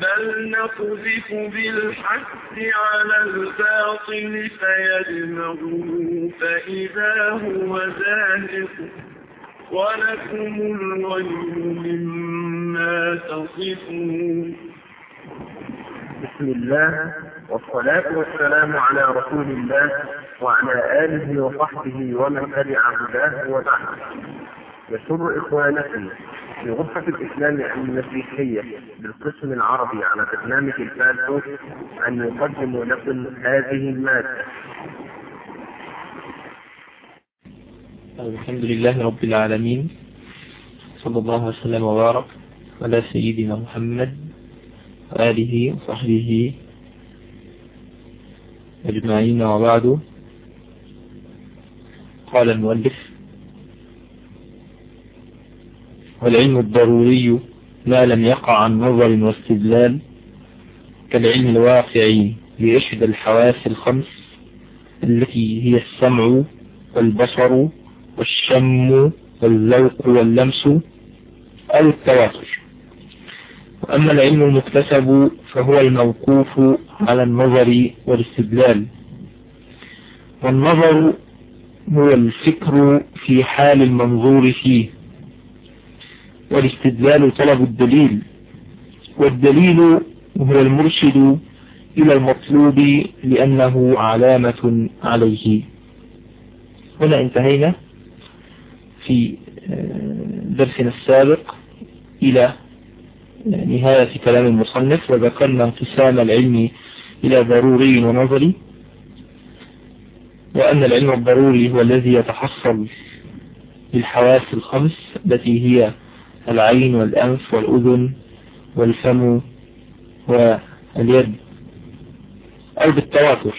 بل نقذف بالحق على الباطل فيدمغه فإذا هو زاهق ولكم الويل مما تصفون بسم الله والصلاة والسلام على رسول الله وعلى آله وصحبه ومن تبع هداه وبعد يسر إخوانكم في غرفة الإسلام المسيحية بالقسم العربي على برنامج الفاتو أن يقدموا لكم هذه المادة. الحمد لله رب العالمين. صلى الله وسلم وبارك على سيدنا محمد وآله وصحبه أجمعين وبعد. قال المؤلف والعلم الضروري ما لم يقع عن نظر واستدلال كالعلم الواقع لإحدى الحواس الخمس التي هي السمع والبصر والشم والذوق واللمس أو التواتر. وأما العلم المكتسب فهو الموقوف على النظر والاستدلال. والنظر هو الفكر في حال المنظور فيه. والاستدلال طلب الدليل والدليل هو المرشد إلى المطلوب لأنه علامة عليه. هنا انتهينا في درسنا السابق إلى نهاية كلام المصنف وذكرنا انقسام العلم إلى ضروري ونظري وأن العلم الضروري هو الذي يتحصل بالحواس الخمس التي هي العين والأنف والأذن والفم واليد. أو بالتواتر.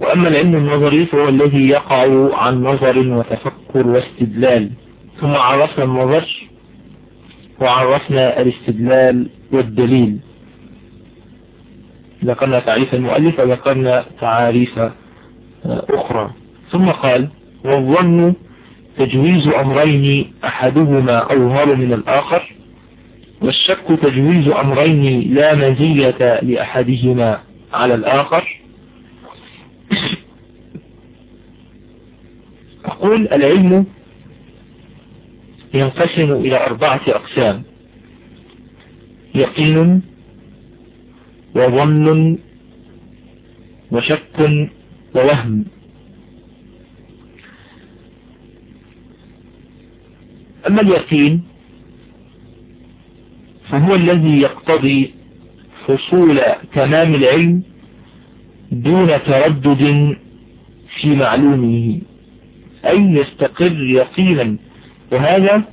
وأما العلم النظري فهو الذي يقع عن نظر وتفكر واستدلال. ثم عرفنا النظر وعرفنا الاستدلال والدليل. ذكرنا تعريف المؤلف وذكرنا تعاريف أخرى. ثم قال والظن تجويز أمرين أحدهما أظهر من الآخر والشك تجويز أمرين لا مزية لأحدهما على الآخر. أقول العلم ينقسم إلى أربعة أقسام يقين وظن وشك ووهم. أما اليقين فهو الذي يقتضي حصول تمام العلم دون تردد في معلومه. أي يستقر يقينا. وهذا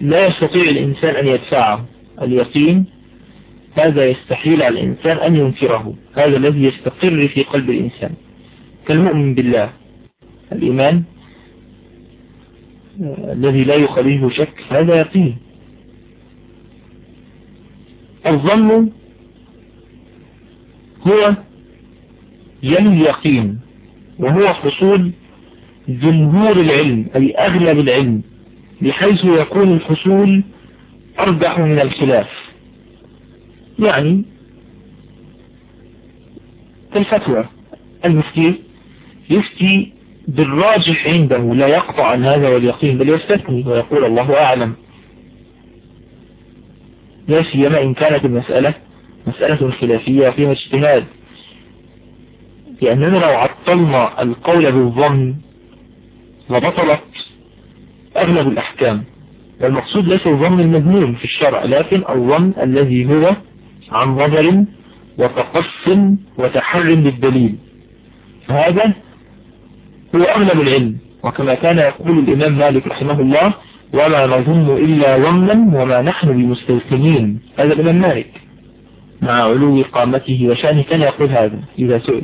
لا يستطيع الإنسان أن يدفعه. اليقين هذا يستحيل على الإنسان أن ينكره. هذا الذي يستقر في قلب الإنسان. كالمؤمن بالله. الإيمان الذي لا يخرجه شك هذا يقين. الظن هو يلي اليقين وهو حصول جمهور العلم أي أغلب العلم بحيث يكون الحصول أرجح من الخلاف. يعني كالفتوى المفتي يفتي بالراجح عنده لا يقطع عن هذا واليقين بل يستثني ويقول الله أعلم. لا سيما إن كانت المسألة مسألة خلافية فيها اجتهاد. لأننا لو عطلنا القول بالظن لبطلت أغلب الأحكام. والمقصود ليس الظن المذموم في الشرع لكن الظن الذي هو عن نظر وتقص وتحر للدليل فهذا هو أغلب العلم. وكما كان يقول الإمام مالك رحمه الله وما نظن إلا ظنا وما نحن بمستيقنين هذا الإمام مالك. مع علو قامته وشأنه كان يقول هذا إذا سئل.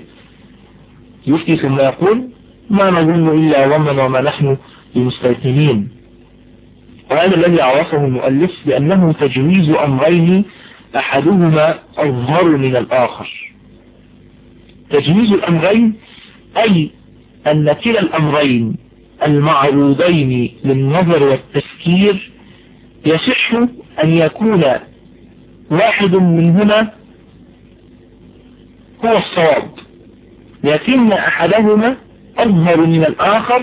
يفتي ثم يقول ما نظن إلا ظنا وما نحن بمستيقنين وهذا الذي عرفه المؤلف بأنه تجويز أمرين أحدهما أظهر من الآخر. تجويز الأمرين أي أن كلا الأمرين المعروضين للنظر والتفكير يصح أن يكون واحد منهما هو الصواب لكن أحدهما أظهر من الآخر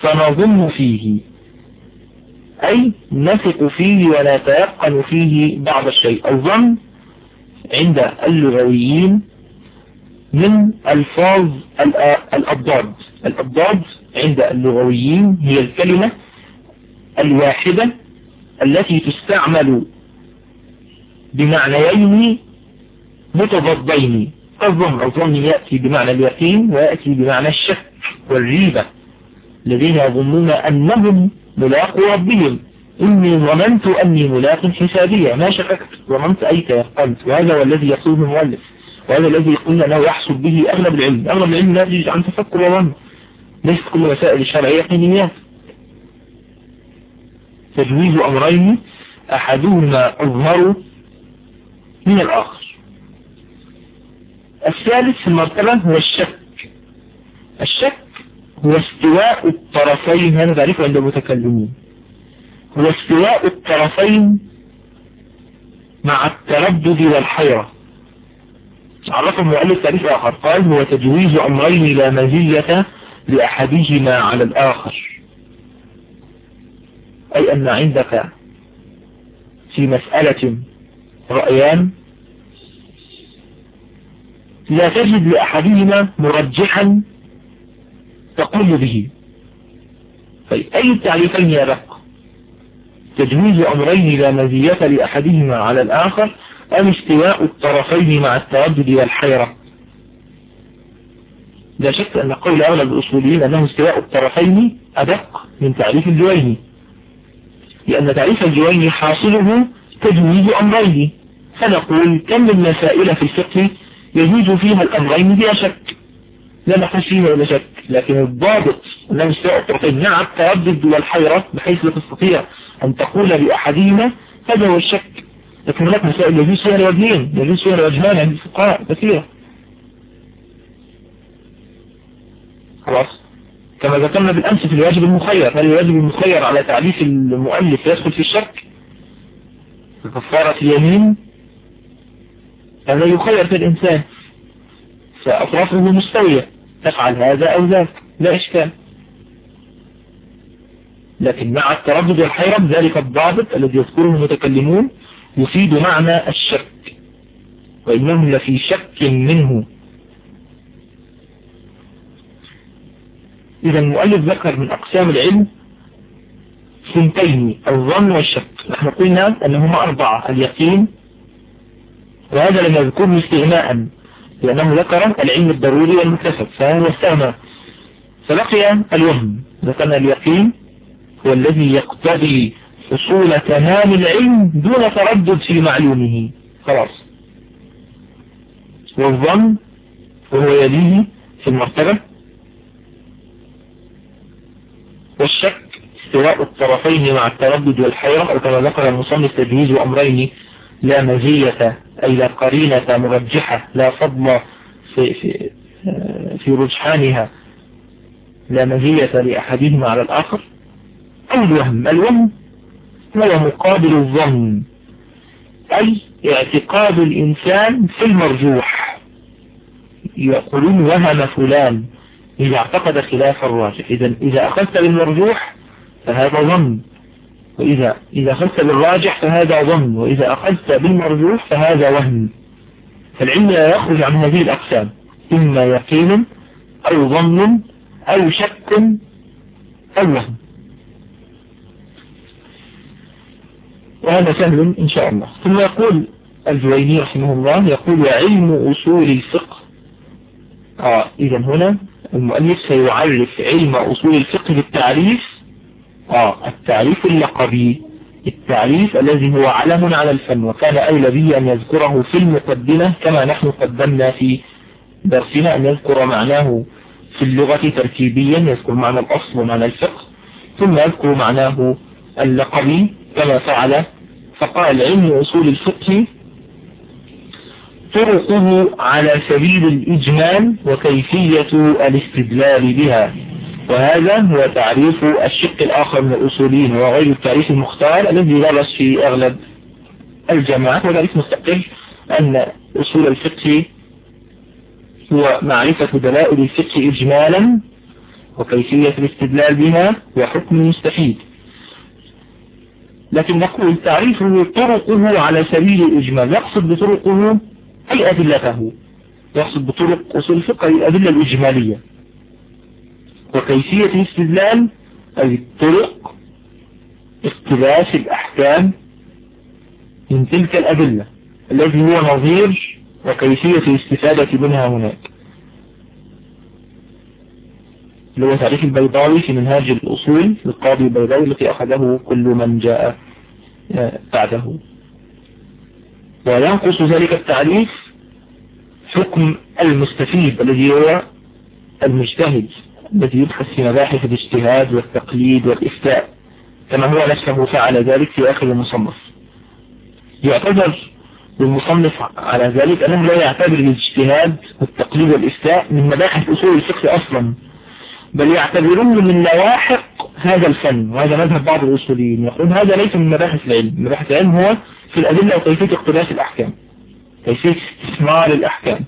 فنظن فيه أي نثق فيه ولا تيقن فيه بعض الشيء. الظن عند اللغويين من ألفاظ الأضداد الأضداد عند اللغويين هي الكلمة الواحدة التي تستعمل بمعنيين متضادين. الظن الظن يأتي بمعنى اليقين ويأتي بمعنى الشك والريبة. الذين يظنون أنهم ملاقوا ربهم. إني ظننت أني ملاق حسابية. ما شككت؟ ظننت أي تيقنت وهذا هو الذي يقوله المؤلف. وهذا الذي يقول أنه يحصل به أغلب العلم. أغلب العلم ناتج عن تفكر وظن. ليس كل مسائل الشرعية يقينيات. تجويز أمرين أحدهما أظهر من الآخر. الثالث في المرتبة هو الشك. الشك هو استواء الطرفين هذا تعريفه عند المتكلمين. هو استواء الطرفين مع التردد والحيرة. عرف المؤلف تعريف آخر قال هو تجويز أمرين لا مزية لأحدهما على الآخر. أي أن عندك في مسألة رأيان لا تجد لأحدهما مرجحا تقول به. طيب أي التعريفين يا بقى تجويز أمرين لا مزية لأحدهما على الآخر أم استواء الطرفين مع التردد والحيرة؟ لا شك أن قول أغلب الأصوليين أنه استواء الطرفين أدق من تعريف الجويني لأن تعريف الجويني حاصله تجويز أمرين فنقول كم من مسائل في الفقه يجوز فيها الأمرين بلا شك. لا نقول فيها ولا شك لكن الضابط أنه استواء الطرفين مع التردد والحيرة بحيث لا تستطيع أن تقول بأحدهما هذا هو الشك. لكن هناك مسائل يجوز فيها الوجهين يجوز فيها الوجهان عند الفقهاء كثيرة. خلاص. كما ذكرنا بالأمس في الواجب المخير هل الواجب المخير على تعريف المؤلف يدخل في الشك في كفارة اليمين؟ هذا يخير في الإنسان. فأطرافه مستوية. تفعل هذا أو ذاك. لا إشكال. لكن مع التردد والحيرة ذلك الضابط الذي يذكره المتكلمون يفيد معنى الشك وإنهم لفي شك منه. إذا المؤلف ذكر من أقسام العلم سنتين الظن والشك. نحن قلنا أنهما أربعة اليقين وهذا لم يذكره استغناء لأنه ذكر العلم الضروري والمكتسب فهو استغنى فبقي الوهم ذكرنا اليقين هو الذي يقتضي حصول تمام العلم دون تردد في معلومه. خلاص. والظن وهو يليه في المرتبة. والشك استواء الطرفين مع التردد والحيرة أو كما ذكر المصنف تجهيز أمرين لا مزية أي لا قرينة مرجحة لا فضل في, في, في رجحانها. لا مزية لأحدهما على الآخر. أو الوهم الوهم هو مقابل الظن. أي اعتقاد الإنسان في المرجوح. يقولون وهم فلان. إذا اعتقد خلاف الراجح. إذا إذا أخذت بالمرجوح فهذا ظن. وإذا إذا أخذت بالراجح فهذا ظن. وإذا أخذت بالمرجوح فهذا وهم. فالعلم لا يخرج عن هذه الأقسام. إما يقين أو ظن أو شك أو وهم. وهذا سهل إن شاء الله. ثم يقول الجويني رحمه الله يقول علم أصول الفقه. آه إذا هنا المؤلف سيعرف علم أصول الفقه بالتعريف. آه التعريف اللقبي. التعريف الذي هو علم على الفن وكان أولى به أن يذكره في المقدمة كما نحن قدمنا في درسنا أن يذكر معناه في اللغة تركيبيا يذكر معنى الأصل ومعنى الفقه ثم يذكر معناه اللقبي. كما فعل فقال علم أصول الفقه طرقه على سبيل الإجمال وكيفية الاستدلال بها وهذا هو تعريف الشق الآخر من الأصولين وغير التعريف المختار الذي درس في أغلب الجامعات وذلك مستقل أن أصول الفقه هو معرفة دلائل الفقه إجمالا وكيفية الاستدلال بها وحكم المستفيد لكن نقول تعريفه طرقه على سبيل الإجمال. يقصد بطرقه أي أدلته. يقصد بطرق أصول الفقه الأدلة الإجمالية. وكيفية الاستدلال أي الطرق اقتباس الأحكام من تلك الأدلة. الذي هو نظير وكيفية الاستفادة منها هناك. اللي هو تعريف البيضاوي في منهاج الأصول للقاضي البيضاوي التي أخذه كل من جاء آه، بعده. وينقص ذلك التعريف حكم المستفيد الذي هو المجتهد الذي يبحث في مباحث الاجتهاد والتقليد والإفتاء. كما هو نفسه فعل ذلك في آخر المصنف. يعتبر للمصنف على ذلك أنه لا يعتبر الاجتهاد والتقليد والإفتاء من مباحث أصول الفقه أصلا. بل يعتبرون من لواحق هذا الفن وهذا مذهب بعض الأصوليين. يقول هذا ليس من مباحث العلم. مباحث العلم هو في الأدلة وكيفية اقتباس الأحكام. كيفية استثمار الأحكام.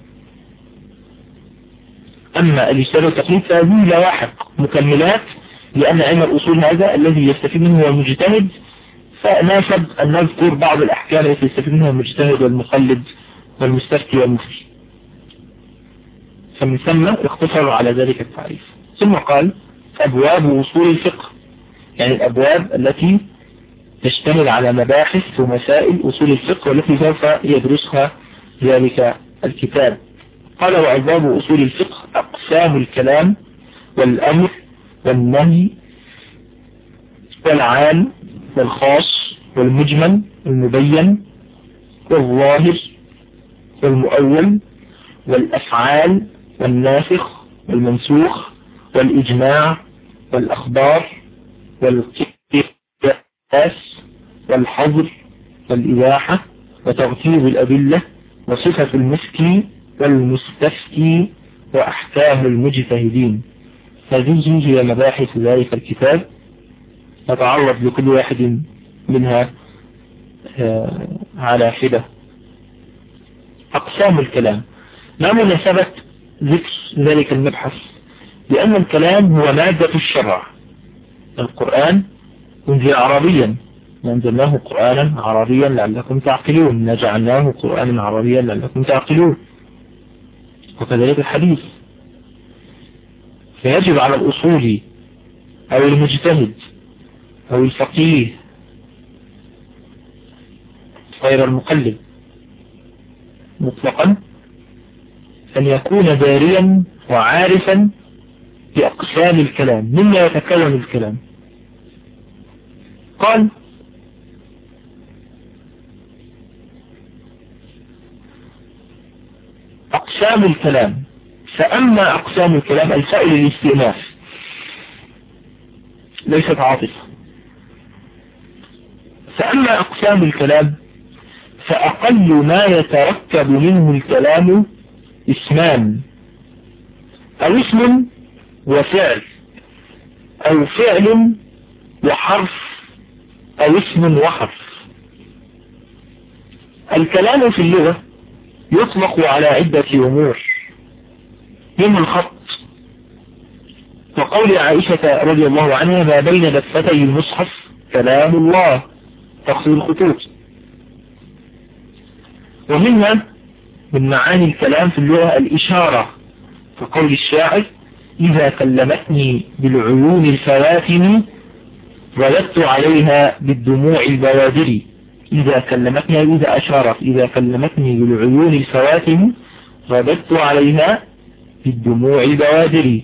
أما الاجتهاد والتقليد فهذه لواحق مكملات لأن علم الأصول هذا الذي يستفيد منه هو المجتهد. فناسب أن نذكر بعض الأحكام التي يستفيد منها المجتهد والمقلد والمستفتي والمفتي فمن ثم اختصروا على ذلك التعريف. ثم قال أبواب أصول الفقه. يعني الأبواب التي تشتمل على مباحث ومسائل أصول الفقه والتي سوف يدرسها ذلك الكتاب. قال وأبواب أصول الفقه أقسام الكلام والأمر والنهي والعام والخاص والمجمل والمبين والظاهر والمؤول والأفعال والناسخ والمنسوخ والإجماع والأخبار والقياس والحظر والإباحة وترتيب الأدلة وصفة المسكي والمستفتي وأحكام المجتهدين. هذه هي مباحث ذلك الكتاب. نتعرض لكل واحد منها آه، على حدة. أقسام الكلام. ما مناسبة ذكر ذلك المبحث؟ لأن الكلام هو مادة الشرع. القرآن أنزل عربيا. وأنزلناه قرآنا عربيا لعلكم تعقلون. نجعلناه قرآنا عربيا لعلكم تعقلون. وكذلك الحديث. فيجب على الأصول أو المجتهد أو الفقيه غير المقلد مطلقا أن يكون داريا وعارفا بأقسام الكلام مما يتكون الكلام. قال أقسام الكلام. فأما أقسام الكلام الفائل الاستئناف ليست عاطفة. فأما أقسام الكلام فأقل ما يتركب منه الكلام اسمان أو اسم وفعل أو فعل وحرف أو اسم وحرف. الكلام في اللغة يطلق على عدة أمور. من الخط. وقول عائشة رضي الله عنها ما بين دفتي المصحف كلام الله. تقصد الخطوط. ومنها من معاني الكلام في اللغة الإشارة كقول الشاعر إذا كلمتني بالعيون الفواتن رددت عليها بالدموع البوادر. إذا كلمتني إذا أشارت إذا كلمتني بالعيون الفواتن رددت عليها بالدموع البوادر.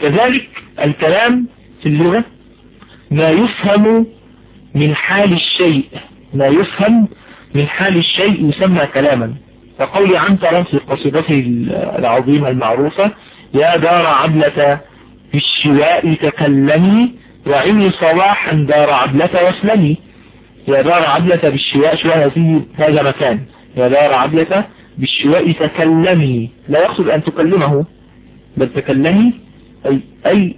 كذلك الكلام في اللغة ما يفهم من حال الشيء ما يفهم من حال الشيء يسمى كلاما. فقول عنترا في قصيدته العظيمة المعروفة يا دار عبلة في الشواء تكلمي وعمي صباحا دار عبلة واسلمي يا دار عبلة بالشواء شواء في هذا مكان. يا دار عبلة بالشواء تكلمي لا يقصد أن تكلمه بل تكلمي أي, أي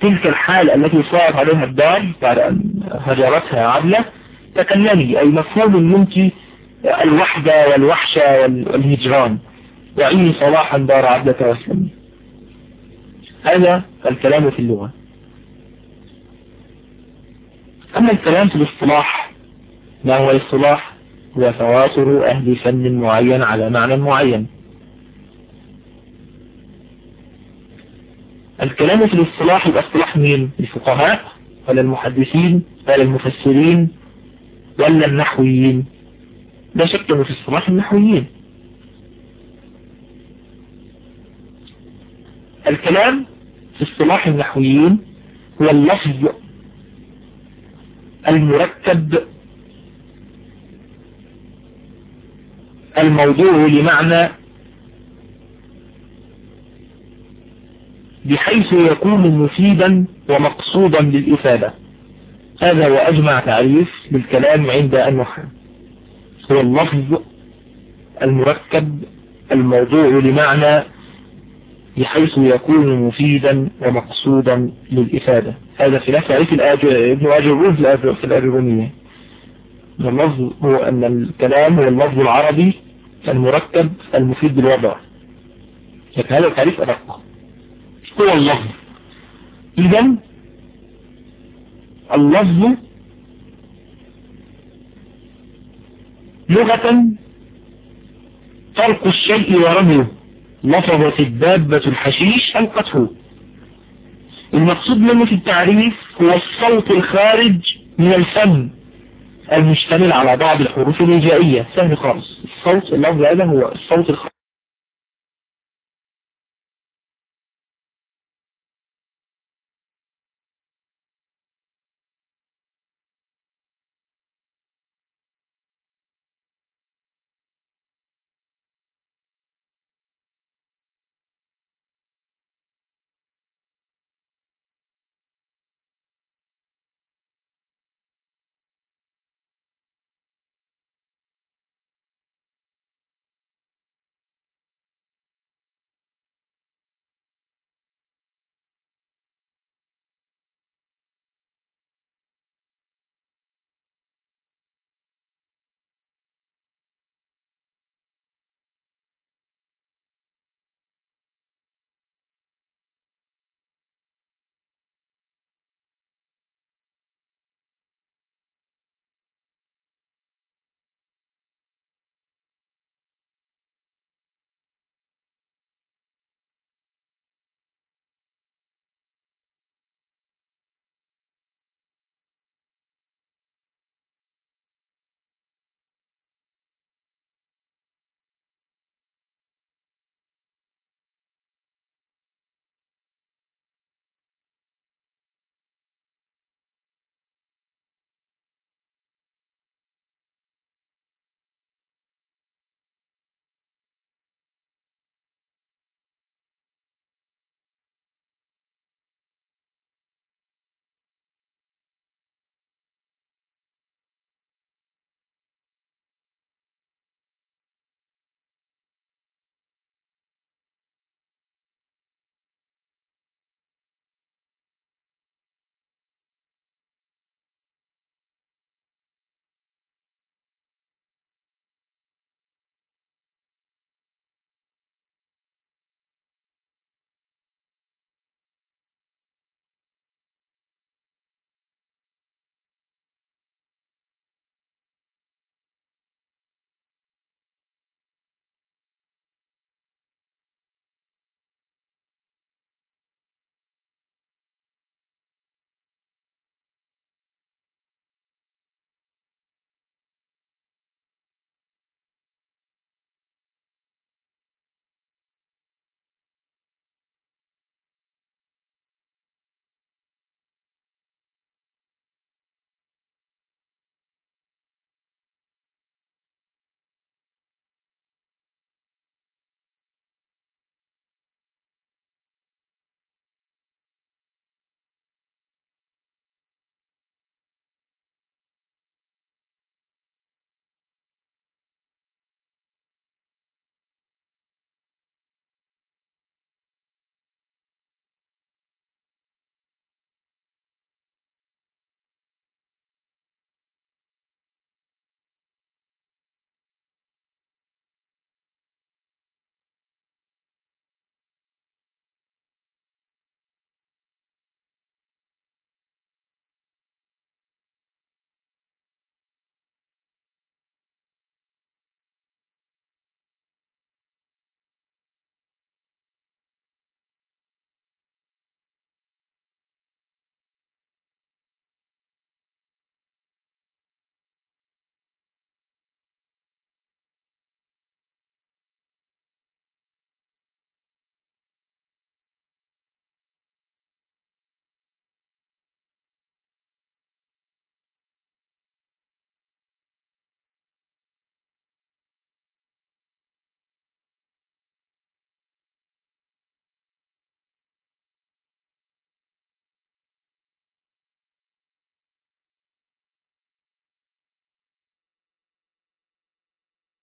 تلك الحال التي صارت عليها الدار بعد أن هجرتها عبلة تكلمي أي مفهوم منك الوحدة والوحشة والهجران. وعيني صلاحا دار عبلة واسلمي هذا الكلام في اللغة. أما الكلام في الاصطلاح ما هو الاصطلاح؟ هو تواصل أهل فن معين على معنى معين. الكلام في الاصطلاح يبقى اصطلاح مين؟ الفقهاء ولا المحدثين ولا المفسرين ولا النحويين؟ لا شك في اصطلاح النحويين. الكلام في اصطلاح النحويين هو اللفظ المركب الموضوع لمعنى بحيث يكون مفيدا ومقصودا للإفادة. هذا هو أجمع تعريف للكلام عند النحو هو اللفظ المركب الموضوع لمعنى بحيث يكون مفيدا ومقصودا للإفادة. هذا خلاف تعريف ابن أجرون في الأجرونية اللفظ هو أن الكلام هو اللفظ العربي المركب المفيد بالوضع لكن هذا التعريف أدق. هو اللفظ. إذا اللفظ لغة ترك الشيء ورميه لفظت الدابة الحشيش ألقته. المقصود منه في التعريف هو الصوت الخارج من الفم المشتمل على بعض الحروف الهجائية سهل خالص. الصوت اللفظ هذا هو الصوت الخارج.